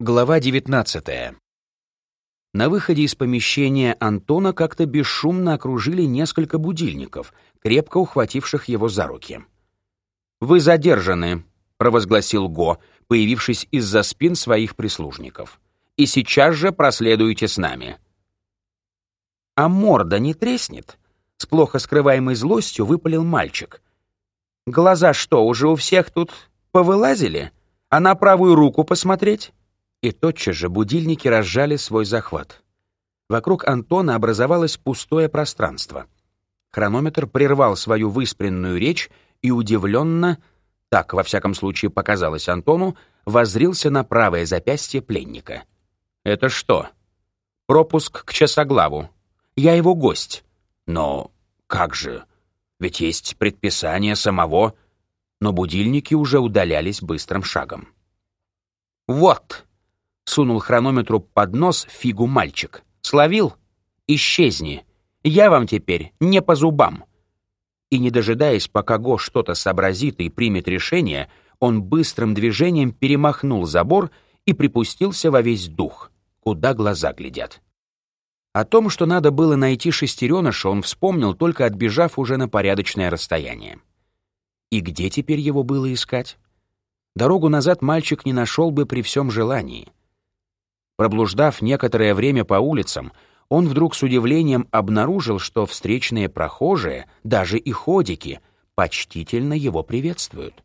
Глава 19. На выходе из помещения Антона как-то бесшумно окружили несколько будильников, крепко ухвативших его за руки. «Вы задержаны», — провозгласил Го, появившись из-за спин своих прислужников. «И сейчас же проследуйте с нами». «А морда не треснет?» — с плохо скрываемой злостью выпалил мальчик. «Глаза что, уже у всех тут повылазили? А на правую руку посмотреть?» И тотчас же будильники разжали свой захват. Вокруг Антона образовалось пустое пространство. Хронометр прервал свою выспренную речь и удивленно, так, во всяком случае, показалось Антону, воззрился на правое запястье пленника. «Это что?» «Пропуск к часоглаву. Я его гость». «Но как же? Ведь есть предписание самого...» Но будильники уже удалялись быстрым шагом. «Вот!» Сунул хронометру под нос фигу мальчик. «Словил? Исчезни. Я вам теперь не по зубам». И не дожидаясь, пока Го что-то сообразит и примет решение, он быстрым движением перемахнул забор и припустился во весь дух, куда глаза глядят. О том, что надо было найти шестереныша, он вспомнил, только отбежав уже на порядочное расстояние. И где теперь его было искать? Дорогу назад мальчик не нашел бы при всем желании. Проблуждав некоторое время по улицам, он вдруг с удивлением обнаружил, что встречные прохожие, даже и ходики, почтительно его приветствуют.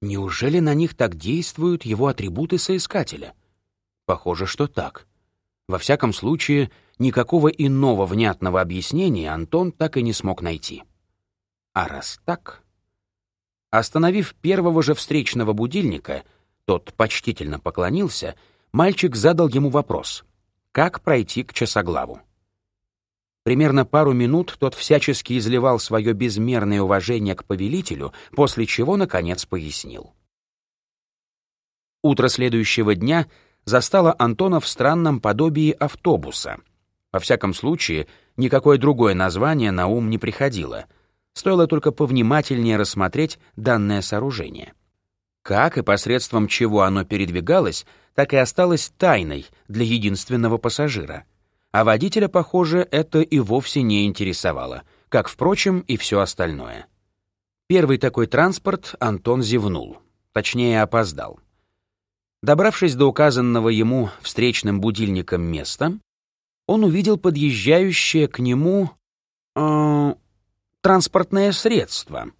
Неужели на них так действуют его атрибуты соискателя? Похоже, что так. Во всяком случае, никакого иного внятного объяснения Антон так и не смог найти. А раз так... Остановив первого же встречного будильника, тот почтительно поклонился — мальчик задал ему вопрос «Как пройти к часоглаву?». Примерно пару минут тот всячески изливал свое безмерное уважение к повелителю, после чего, наконец, пояснил. Утро следующего дня застало Антона в странном подобии автобуса. Во всяком случае, никакое другое название на ум не приходило. Стоило только повнимательнее рассмотреть данное сооружение. Как и посредством чего оно передвигалось, так и осталось тайной для единственного пассажира. А водителя, похоже, это и вовсе не интересовало, как, впрочем, и все остальное. Первый такой транспорт Антон зевнул, точнее, опоздал. Добравшись до указанного ему встречным будильником места, он увидел подъезжающее к нему э, транспортное средство.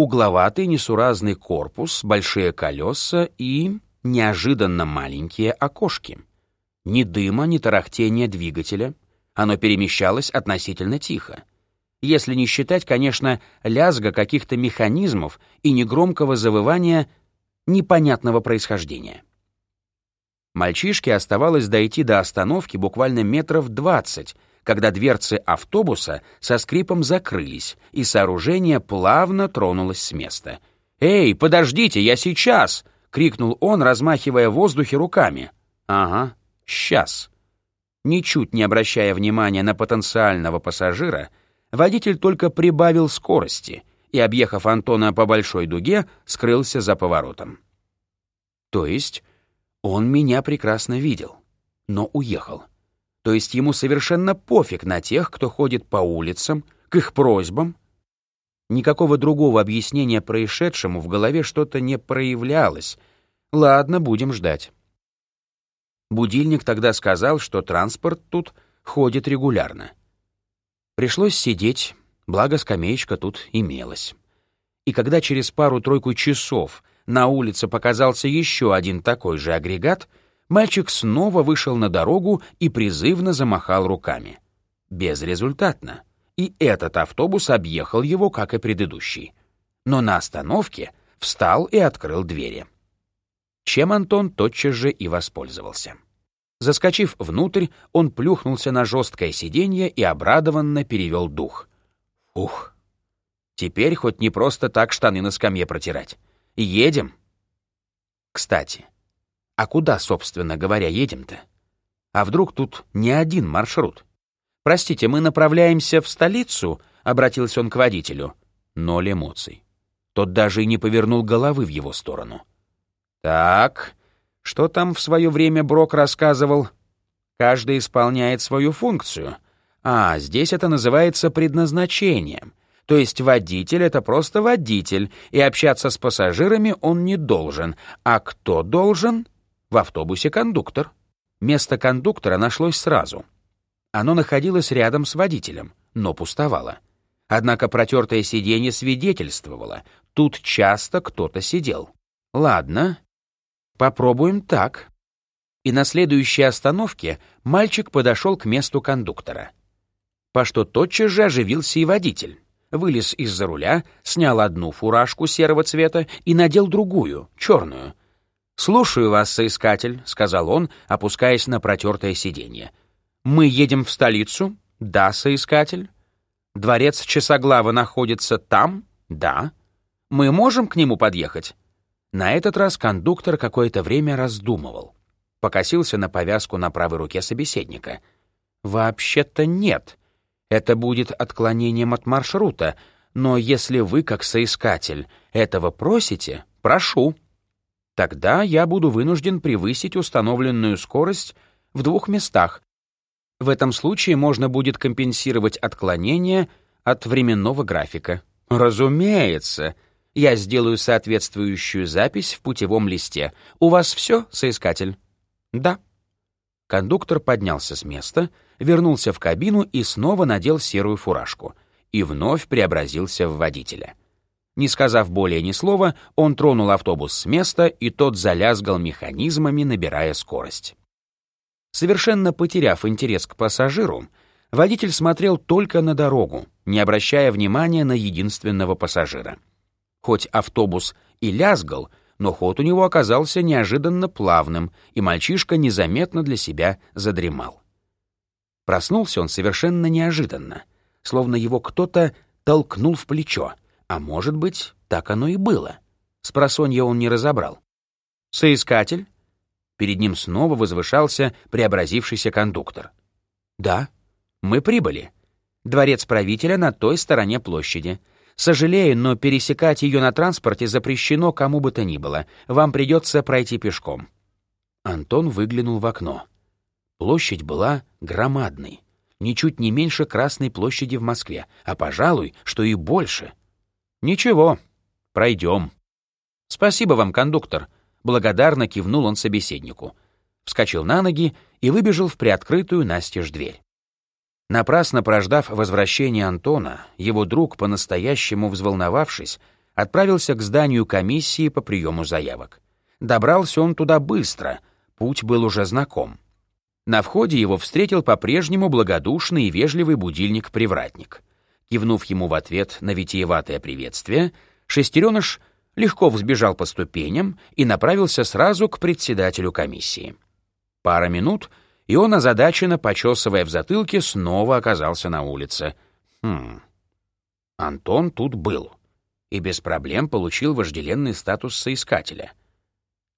Угловатый несуразный корпус, большие колеса и неожиданно маленькие окошки. Ни дыма, ни тарахтения двигателя. Оно перемещалось относительно тихо. Если не считать, конечно, лязга каких-то механизмов и негромкого завывания непонятного происхождения. Мальчишке оставалось дойти до остановки буквально метров двадцать, когда дверцы автобуса со скрипом закрылись, и сооружение плавно тронулось с места. «Эй, подождите, я сейчас!» — крикнул он, размахивая в воздухе руками. «Ага, сейчас». Ничуть не обращая внимания на потенциального пассажира, водитель только прибавил скорости и, объехав Антона по большой дуге, скрылся за поворотом. То есть он меня прекрасно видел, но уехал. То есть ему совершенно пофиг на тех, кто ходит по улицам, к их просьбам, Никакого другого объяснения происшедшему в голове что-то не проявлялось. Ладно, будем ждать. Будильник тогда сказал, что транспорт тут ходит регулярно. Пришлось сидеть, благо скамеечка тут имелась. И когда через пару-тройку часов на улице показался еще один такой же агрегат, мальчик снова вышел на дорогу и призывно замахал руками. Безрезультатно и этот автобус объехал его, как и предыдущий. Но на остановке встал и открыл двери. Чем Антон тотчас же и воспользовался. Заскочив внутрь, он плюхнулся на жесткое сиденье и обрадованно перевел дух. Ух! Теперь хоть не просто так штаны на скамье протирать. Едем. Кстати, а куда, собственно говоря, едем-то? А вдруг тут не один маршрут? «Простите, мы направляемся в столицу?» — обратился он к водителю. Ноль эмоций. Тот даже и не повернул головы в его сторону. «Так, Что там в свое время Брок рассказывал? Каждый исполняет свою функцию. А, здесь это называется предназначением. То есть водитель — это просто водитель, и общаться с пассажирами он не должен. А кто должен? В автобусе кондуктор. Место кондуктора нашлось сразу. Оно находилось рядом с водителем, но пустовало. Однако протертое сиденье свидетельствовало, тут часто кто-то сидел. Ладно, попробуем так. И на следующей остановке мальчик подошел к месту кондуктора. По что тотчас же оживился и водитель. Вылез из-за руля, снял одну фуражку серого цвета и надел другую, черную. «Слушаю вас, соискатель», — сказал он, опускаясь на протертое сиденье. «Мы едем в столицу?» «Да, соискатель». Дворец Часоглава находится там? Да. Мы можем к нему подъехать? На этот раз кондуктор какое-то время раздумывал. Покосился на повязку на правой руке собеседника. Вообще-то нет. Это будет отклонением от маршрута, но если вы, как соискатель, этого просите, прошу. Тогда я буду вынужден превысить установленную скорость в двух местах, в этом случае можно будет компенсировать отклонение от временного графика. Разумеется. Я сделаю соответствующую запись в путевом листе. У вас все, соискатель? Да. Кондуктор поднялся с места, вернулся в кабину и снова надел серую фуражку. И вновь преобразился в водителя. Не сказав более ни слова, он тронул автобус с места, и тот залязгал механизмами, набирая скорость. Совершенно потеряв интерес к пассажиру, водитель смотрел только на дорогу, не обращая внимания на единственного пассажира. Хоть автобус и лязгал, но ход у него оказался неожиданно плавным, и мальчишка незаметно для себя задремал. Проснулся он совершенно неожиданно, словно его кто-то толкнул в плечо, а может быть, так оно и было. Спросонья он не разобрал. «Соискатель?» Перед ним снова возвышался преобразившийся кондуктор. «Да, мы прибыли. Дворец правителя на той стороне площади. Сожалею, но пересекать ее на транспорте запрещено кому бы то ни было. Вам придется пройти пешком». Антон выглянул в окно. Площадь была громадной, ничуть не меньше Красной площади в Москве, а, пожалуй, что и больше. «Ничего, пройдем». «Спасибо вам, кондуктор», Благодарно кивнул он собеседнику. Вскочил на ноги и выбежал в приоткрытую настежь дверь. Напрасно прождав возвращение Антона, его друг, по-настоящему взволновавшись, отправился к зданию комиссии по приему заявок. Добрался он туда быстро, путь был уже знаком. На входе его встретил по-прежнему благодушный и вежливый будильник-привратник. Кивнув ему в ответ на витиеватое приветствие, шестереныш легко взбежал по ступеням и направился сразу к председателю комиссии. Пара минут, и он, озадаченно почесывая в затылке, снова оказался на улице. Хм. Антон тут был и без проблем получил вожделенный статус соискателя.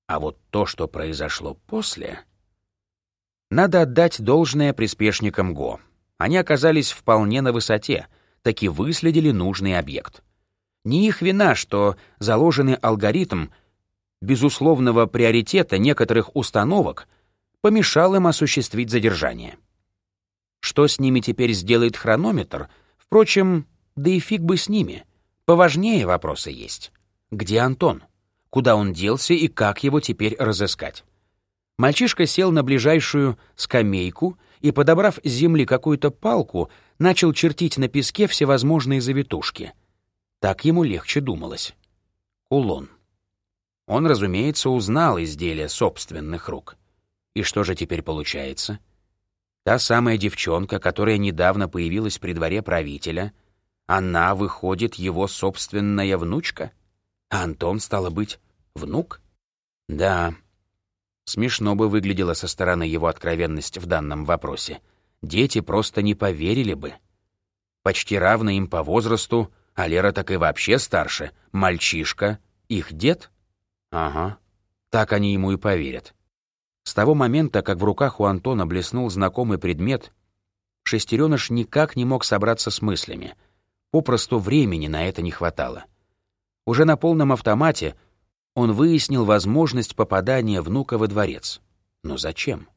А вот то, что произошло после... Надо отдать должное приспешникам ГО. Они оказались вполне на высоте, таки выследили нужный объект — не их вина, что заложенный алгоритм безусловного приоритета некоторых установок помешал им осуществить задержание. Что с ними теперь сделает хронометр? Впрочем, да и фиг бы с ними. Поважнее вопросы есть. Где Антон? Куда он делся и как его теперь разыскать? Мальчишка сел на ближайшую скамейку и, подобрав с земли какую-то палку, начал чертить на песке всевозможные завитушки — так ему легче думалось. Кулон. Он, разумеется, узнал изделие собственных рук. И что же теперь получается? Та самая девчонка, которая недавно появилась при дворе правителя, она, выходит, его собственная внучка? А Антон, стало быть, внук? Да. Смешно бы выглядела со стороны его откровенность в данном вопросе. Дети просто не поверили бы. Почти равно им по возрасту, а Лера так и вообще старше. Мальчишка. Их дед? Ага. Так они ему и поверят. С того момента, как в руках у Антона блеснул знакомый предмет, шестереныш никак не мог собраться с мыслями. Попросту времени на это не хватало. Уже на полном автомате Он выяснил возможность попадания внука во дворец. Но зачем?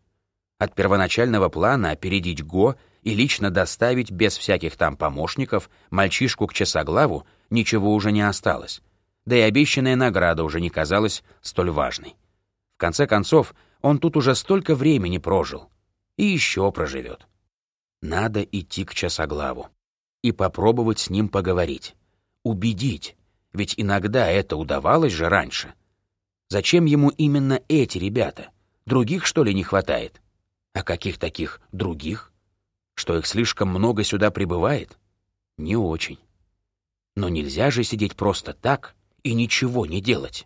От первоначального плана опередить Го и лично доставить без всяких там помощников мальчишку к часоглаву ничего уже не осталось. Да и обещанная награда уже не казалась столь важной. В конце концов, он тут уже столько времени прожил. И еще проживет. Надо идти к часоглаву и попробовать с ним поговорить. Убедить, ведь иногда это удавалось же раньше. Зачем ему именно эти ребята? Других, что ли, не хватает? А каких таких других? Что их слишком много сюда прибывает? Не очень. Но нельзя же сидеть просто так и ничего не делать.